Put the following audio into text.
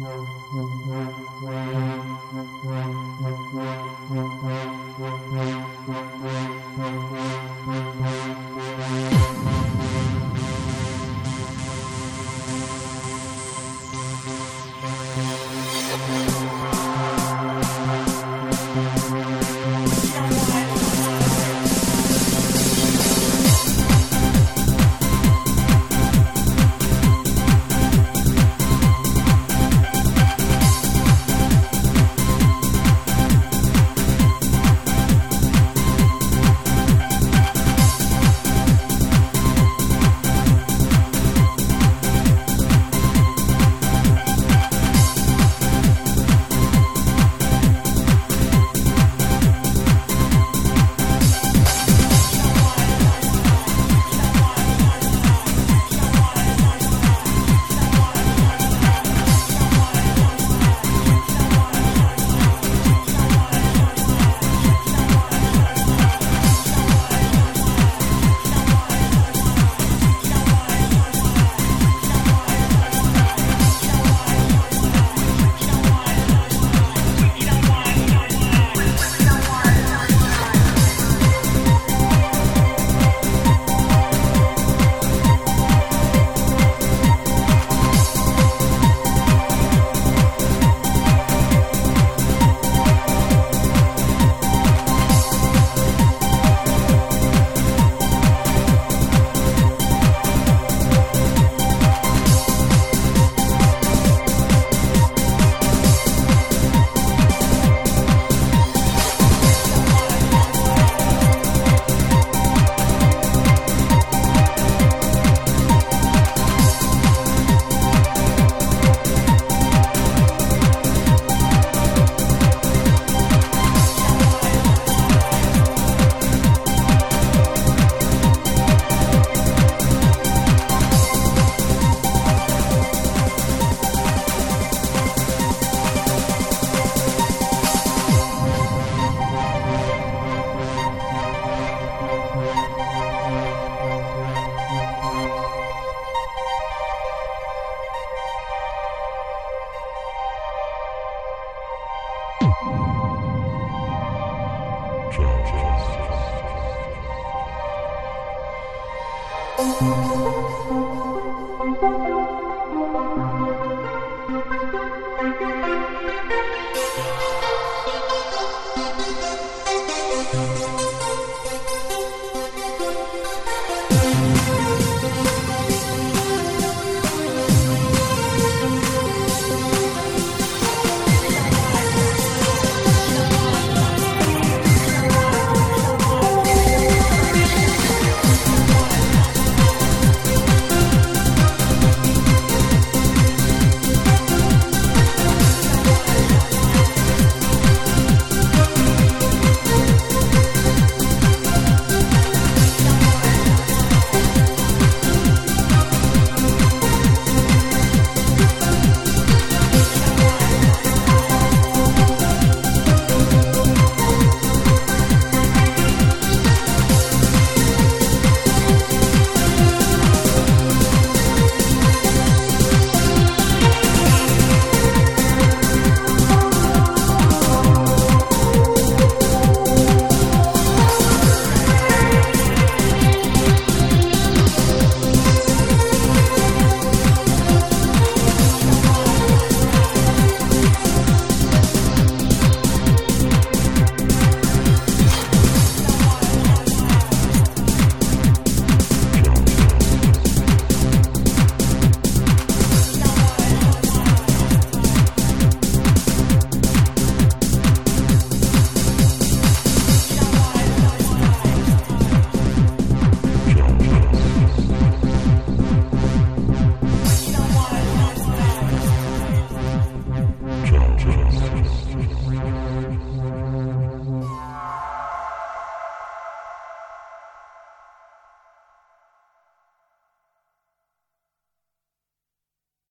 Thank you. Música